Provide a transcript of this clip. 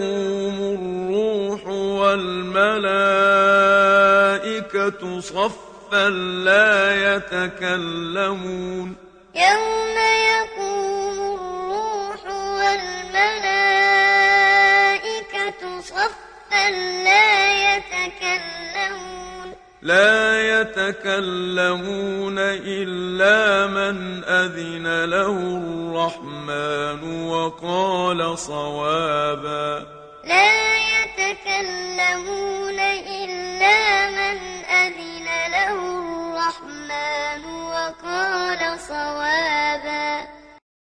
يقوم الروح والملائكة صفا لا يتكلمون. يوم يقوم الروح والملائكة صفا لا يتكلمون. لا يتكلمون إلا من أذن له الرحمن وقال صوابا. يتكلمون إلا من أذن له الرحمن وقال صوابا